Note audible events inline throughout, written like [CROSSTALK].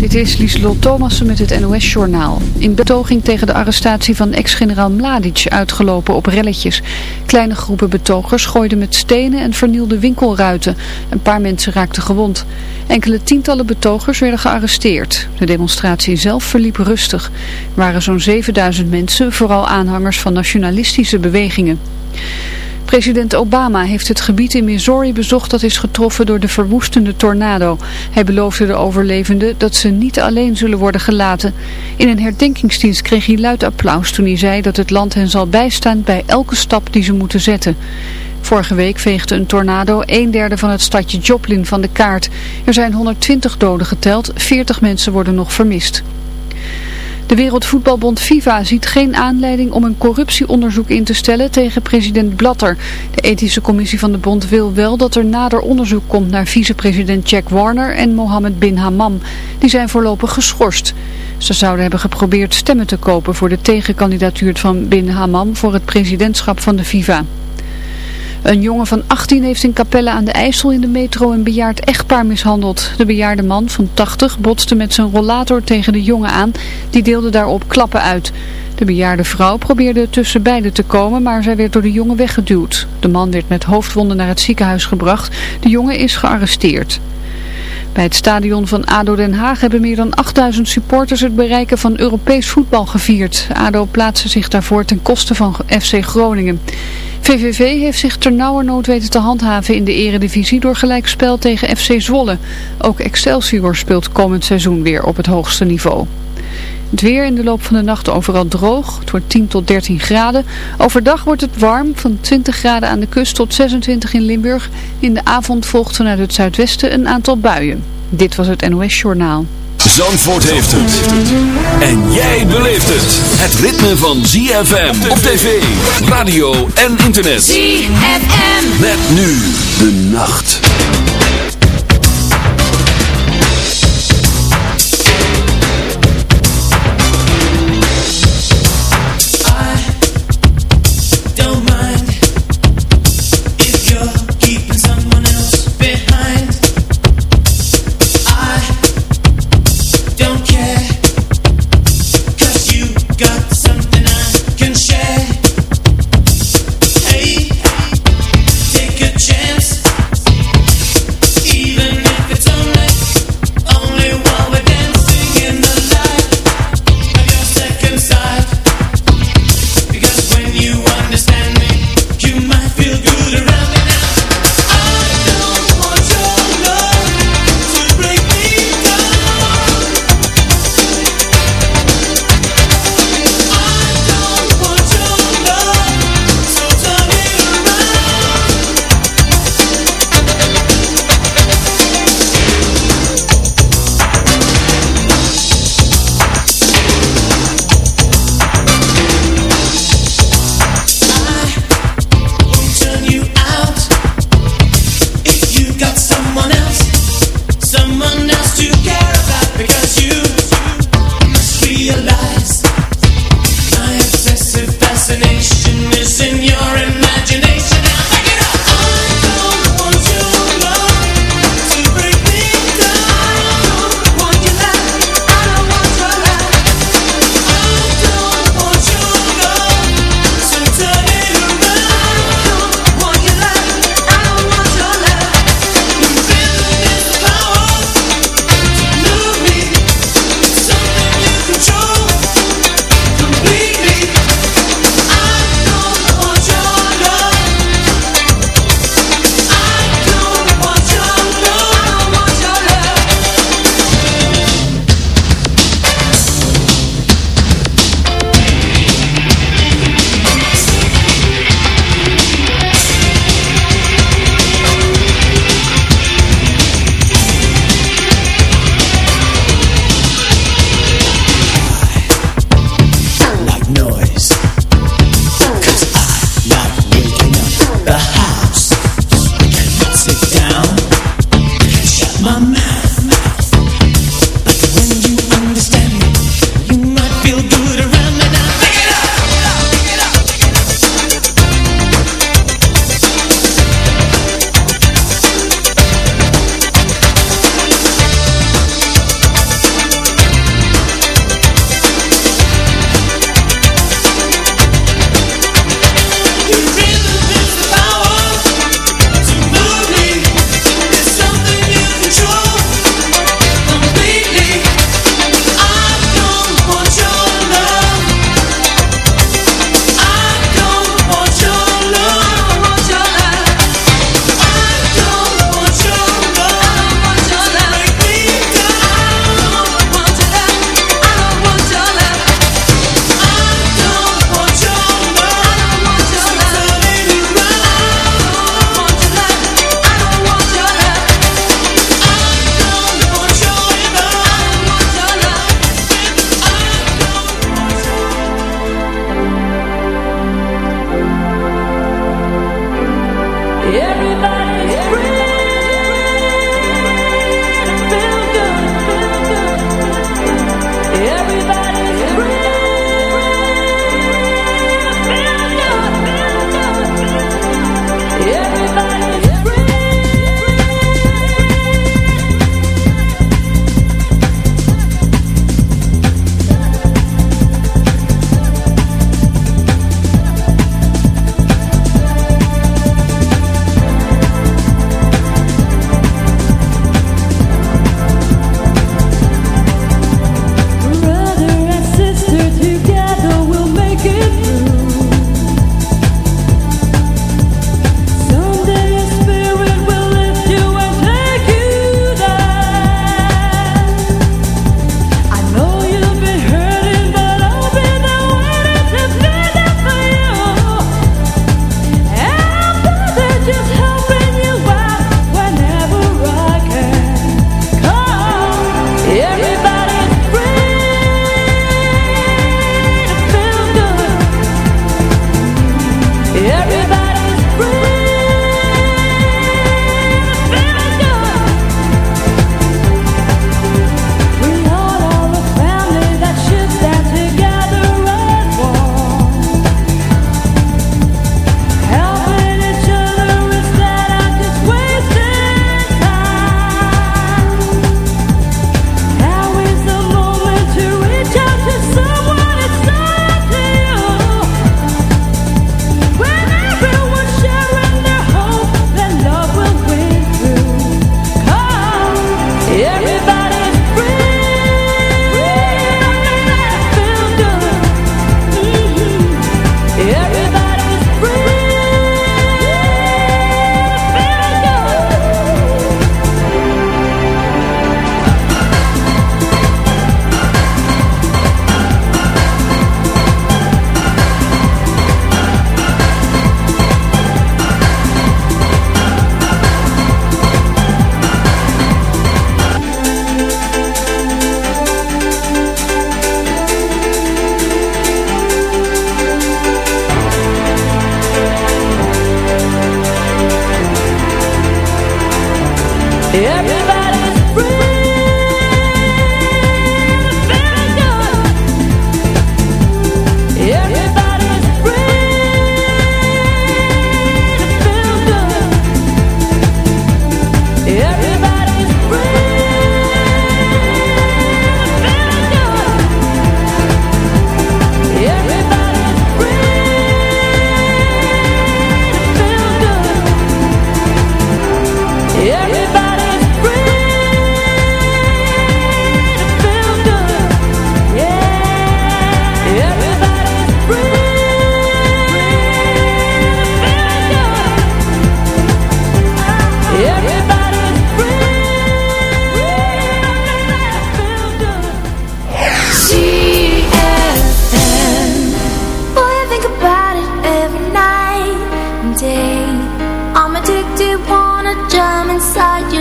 Dit is Lieslot Thomassen met het NOS-journaal. In betoging tegen de arrestatie van ex-generaal Mladic uitgelopen op relletjes. Kleine groepen betogers gooiden met stenen en vernielden winkelruiten. Een paar mensen raakten gewond. Enkele tientallen betogers werden gearresteerd. De demonstratie zelf verliep rustig. Er waren zo'n 7000 mensen, vooral aanhangers van nationalistische bewegingen. President Obama heeft het gebied in Missouri bezocht dat is getroffen door de verwoestende tornado. Hij beloofde de overlevenden dat ze niet alleen zullen worden gelaten. In een herdenkingsdienst kreeg hij luid applaus toen hij zei dat het land hen zal bijstaan bij elke stap die ze moeten zetten. Vorige week veegde een tornado een derde van het stadje Joplin van de kaart. Er zijn 120 doden geteld, 40 mensen worden nog vermist. De Wereldvoetbalbond FIFA ziet geen aanleiding om een corruptieonderzoek in te stellen tegen president Blatter. De ethische commissie van de bond wil wel dat er nader onderzoek komt naar vicepresident Jack Warner en Mohammed bin Hammam. Die zijn voorlopig geschorst. Ze zouden hebben geprobeerd stemmen te kopen voor de tegenkandidatuur van bin Hammam voor het presidentschap van de FIFA. Een jongen van 18 heeft in Capelle aan de IJssel in de metro een bejaard echtpaar mishandeld. De bejaarde man van 80 botste met zijn rollator tegen de jongen aan. Die deelde daarop klappen uit. De bejaarde vrouw probeerde tussen beiden te komen, maar zij werd door de jongen weggeduwd. De man werd met hoofdwonden naar het ziekenhuis gebracht. De jongen is gearresteerd. Bij het stadion van ADO Den Haag hebben meer dan 8000 supporters het bereiken van Europees voetbal gevierd. ADO plaatste zich daarvoor ten koste van FC Groningen. VVV heeft zich ternauwernood weten te handhaven in de eredivisie door gelijkspel tegen FC Zwolle. Ook Excelsior speelt komend seizoen weer op het hoogste niveau. Het weer in de loop van de nacht overal droog. Het wordt 10 tot 13 graden. Overdag wordt het warm, van 20 graden aan de kust tot 26 in Limburg. In de avond volgt vanuit het zuidwesten een aantal buien. Dit was het NOS Journaal. Zandvoort heeft het. En jij beleeft het. Het ritme van ZFM op tv, radio en internet. ZFM. Met nu de nacht.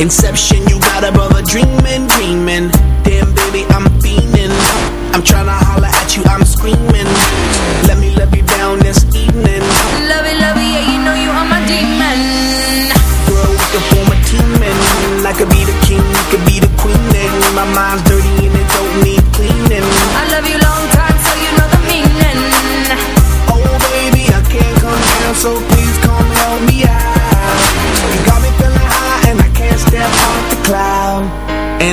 Inception, you got a brother dreaming, dreaming. Damn, baby, I'm fiending. I'm tryna holler at you, I'm screaming. Let me love you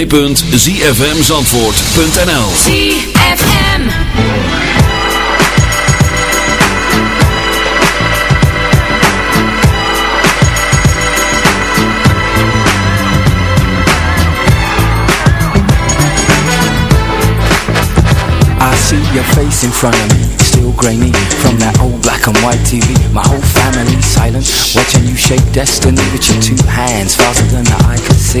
www.zfmzandvoort.nl ZFM. I see your face in front of me, still grainy from that old black and white TV. My whole family silent, watching you shape destiny with your two hands faster than the eye can see.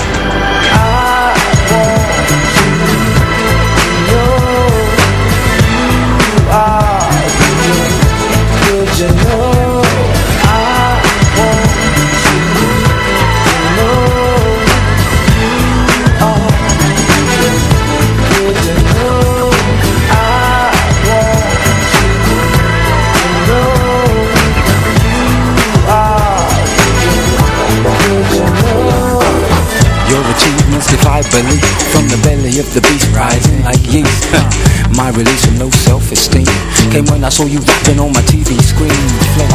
From the belly of the beast rising like yeast. [LAUGHS] Uh, my release from low self-esteem. Came when I saw you rapping on my TV screen. Float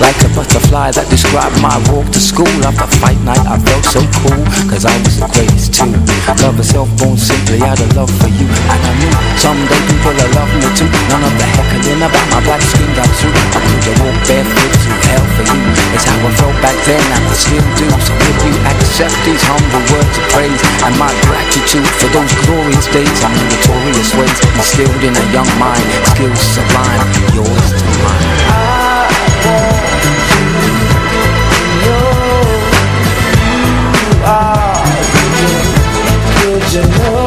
like a butterfly that described my walk to school. After fight night I felt so cool Cause I was the greatest too. Love herself born simply out of love for you. And I knew someday people will love me too. None of the heckling about my black skin got through. I could have walked barefoot through hell for you it's how I felt back then, I could still do So if you accept these humble words of praise And my gratitude for those glorious days I'm in notorious ways, instilled in a young mind Skills sublime, yours to mine I want you, you are, you know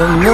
to me.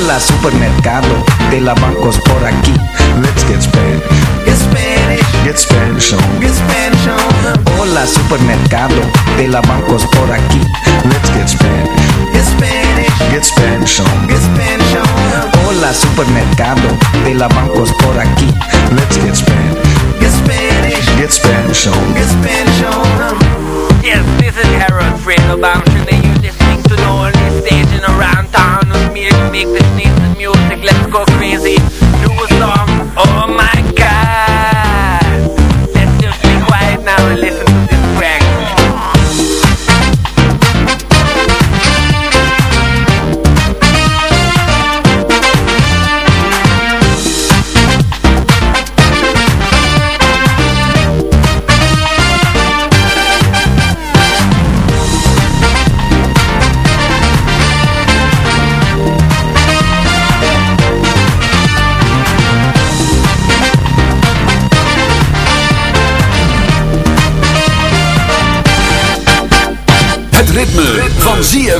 Hola supermercado de la bancos por aquí. Let's get Spanish. Get Spanish, Get Spanish on. get Spanish on 'em. Hola supermercado de la bancos por aquí. Let's get Spanish. Get Spanish, Get Spanish on. get Spanish on 'em. Hola supermercado de la bancos por aquí. Let's get Spanish. Get Spanish, Get Spanish on. get Spanish on 'em. Yes, this is Harold Fredo Bamshin and you're listening to the only station around town with me to make this nice music. Let's go crazy.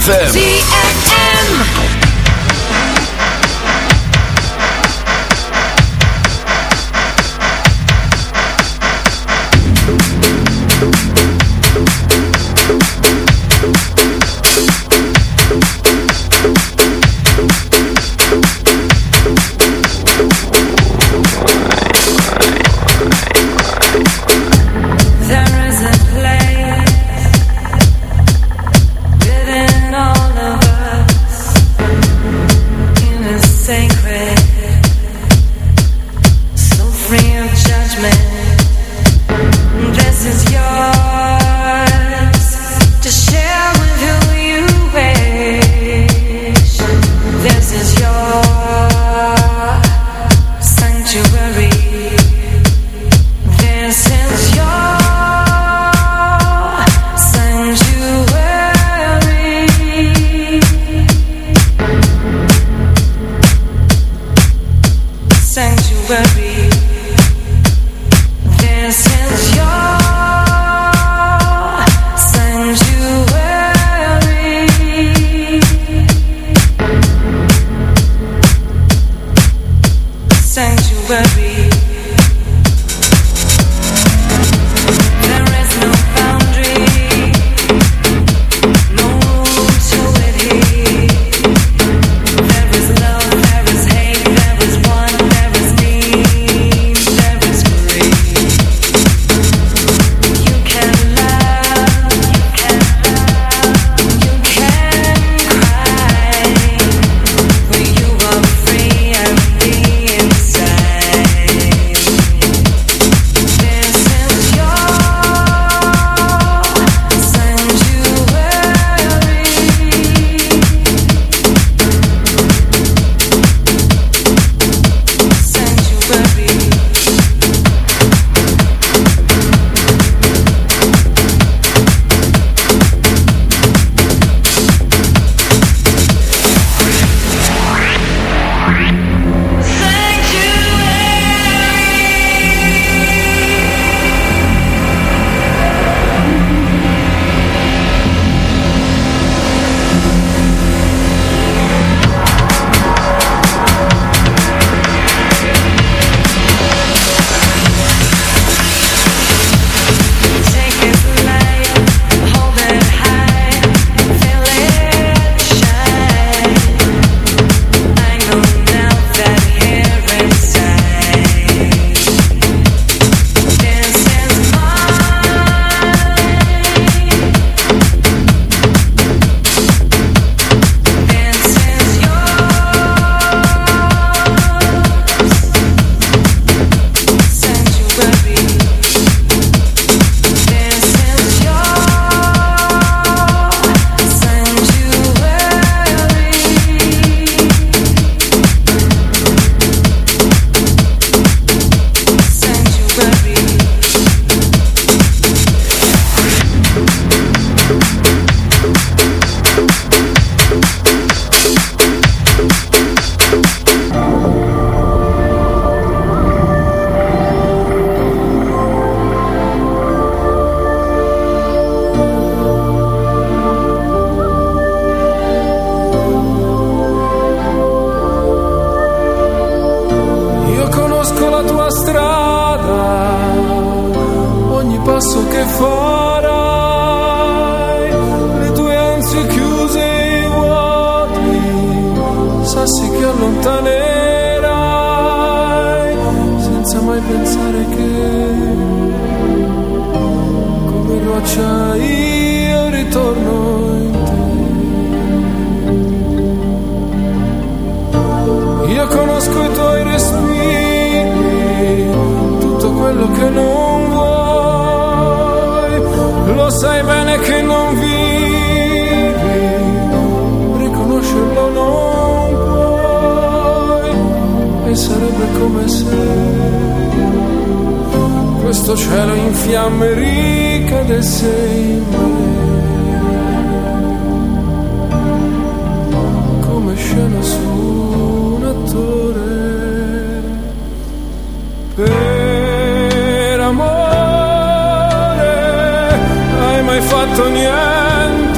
ZFM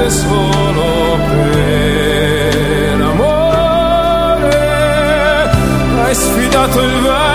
niente solo per amore. Hai sfidato il vento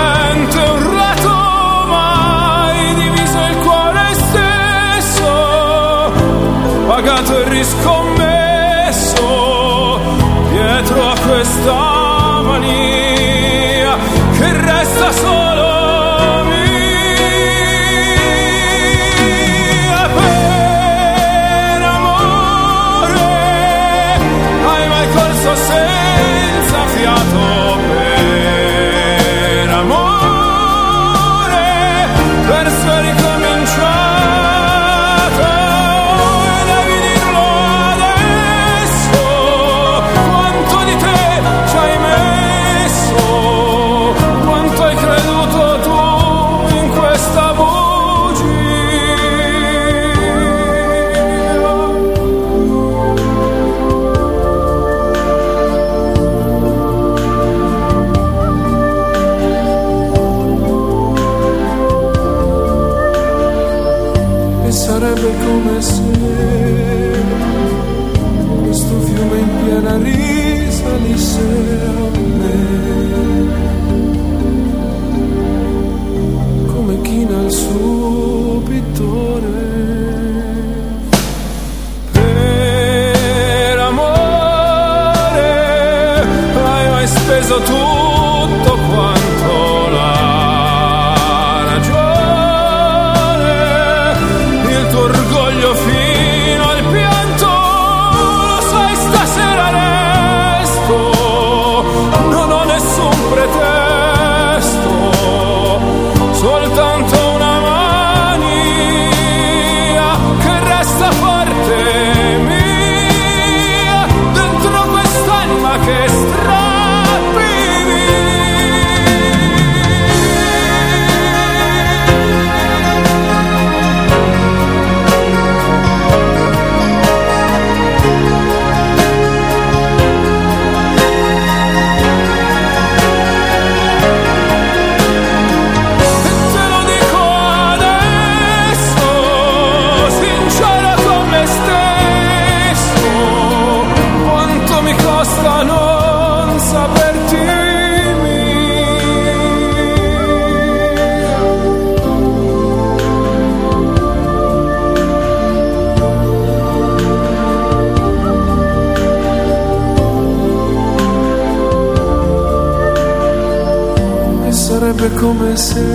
sarebbe